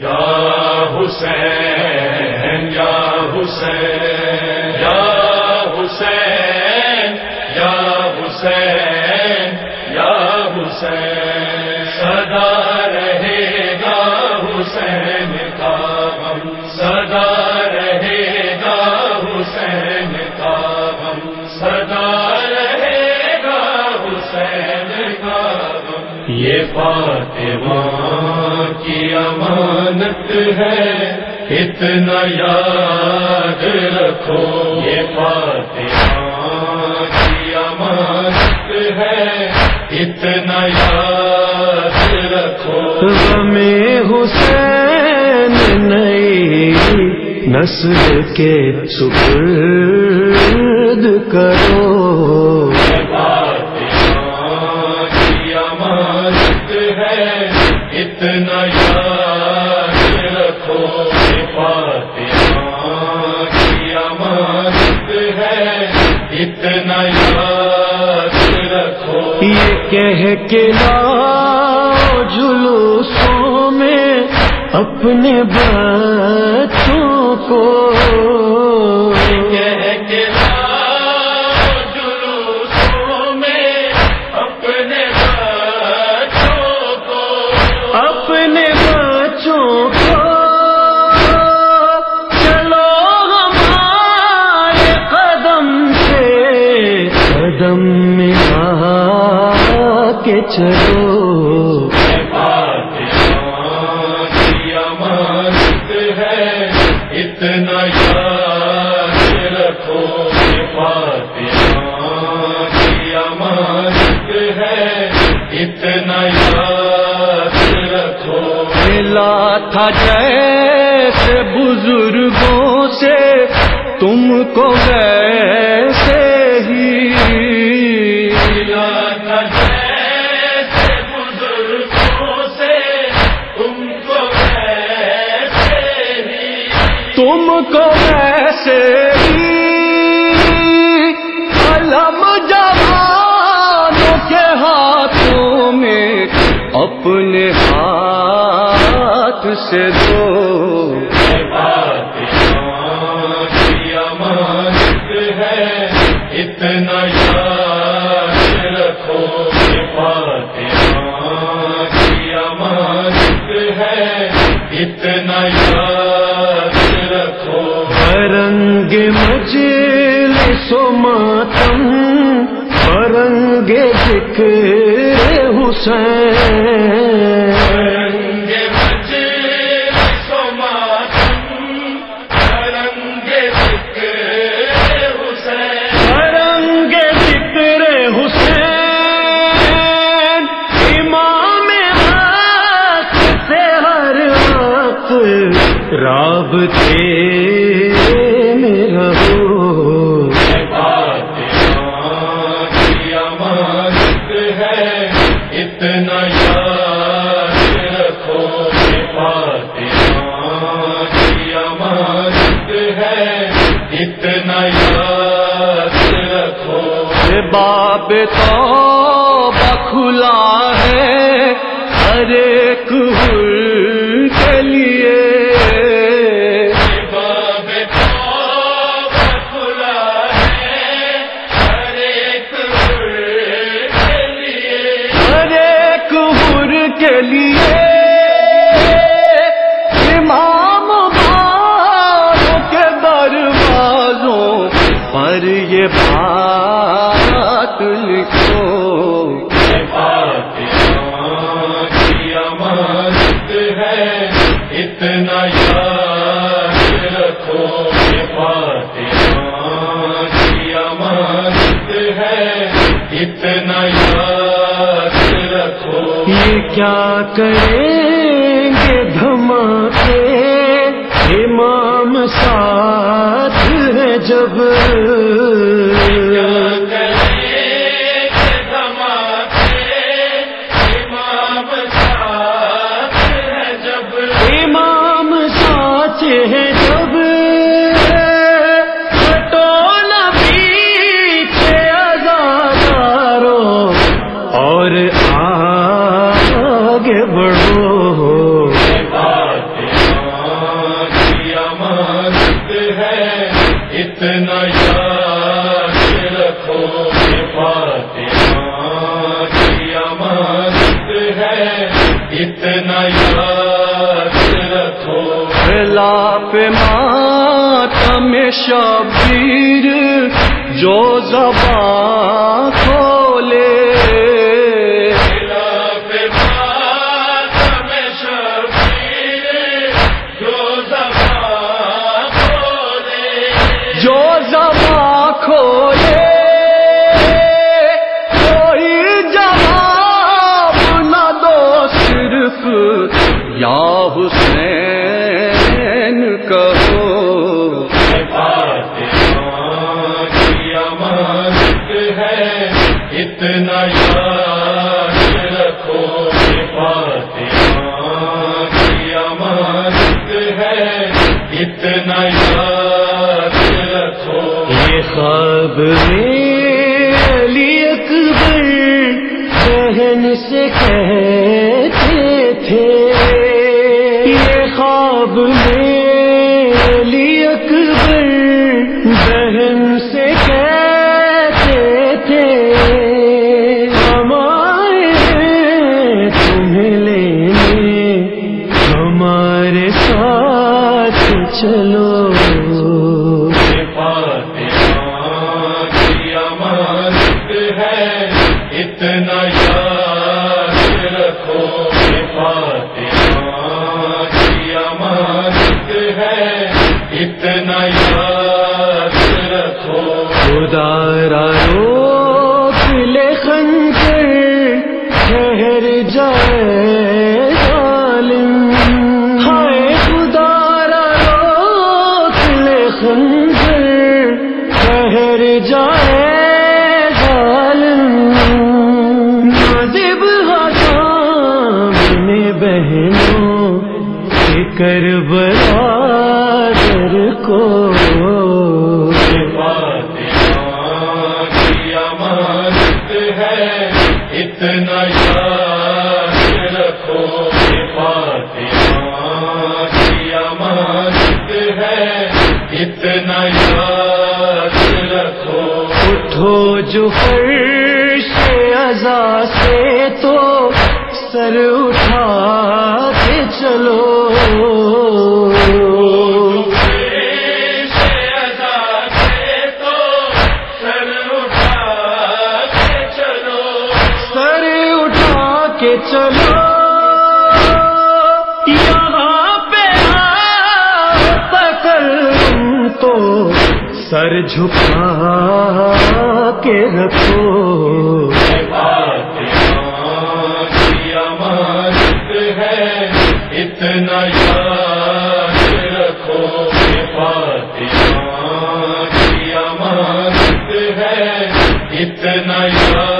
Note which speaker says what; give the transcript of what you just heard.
Speaker 1: یا حسین یا حسین یا حسین یا حسین یا حسین۔ سدا رہے گا حسین کا غم سدا رہے گا حسین کا غم سدا رہے گا حسین کا غم۔ یہ فاطمہ کی امانت ہے، اتنا یاد رکھو۔ یہ فاطمہ کی امانت ہے، اتنا یاد رکھو۔
Speaker 2: غم حسین نئی نسل کے سپرد کرو۔
Speaker 1: اتنا یاد رکھو۔
Speaker 2: یہ کہہ کے لاؤ جلوسوں میں اپنے بچوں کو۔
Speaker 1: کے
Speaker 2: چلو۔
Speaker 1: ہے اتنا یاد رکھو فاطمہ کی امانت ہے۔ اتنا یاد رکھو۔
Speaker 2: ملا تھا جیسے بزرگوں سے تم کو ویسے
Speaker 1: تم کو ویسے ہی
Speaker 2: علم جوانوں کے ہاتھوں میں اپنے ہاتھ سے دو۔
Speaker 1: اتنا یاد رکھو فاطمہ کی امانت ہے۔ اتنا یاد
Speaker 2: سو ماتم رنگ ذکر حسین۔
Speaker 1: رنگ اتنا یاد رکھو۔
Speaker 2: باب تو بخلا ہے ہر ایک حر
Speaker 1: اتنا یاد رکھو۔
Speaker 2: یہ کیا کریں گے دھماکے؟ امام ساتھ ہے جب اتنا یاد رکھو گے فاطمہ کی امانت ہے۔
Speaker 1: اتنا یاد رکھو۔
Speaker 2: لاپ ماتم شبیر جو زبان
Speaker 1: اتنا یاد رکھو فاطمہ کی امانت ہے۔ اتنا یاد رکھو۔
Speaker 2: یہ خواب میں علی اکبر بہن سے کہتے بہنوں کے کربلا در کو۔
Speaker 1: اتنا یاد رکھو۔
Speaker 2: اٹھو جو فرش ازا سے تو سر اٹھا کے چلو۔ سر اٹھا کے چلو۔ سر جھکا کے رکھو
Speaker 1: اتنا یاد رکھو فاطمہ کی امانت ہے اتنا یاد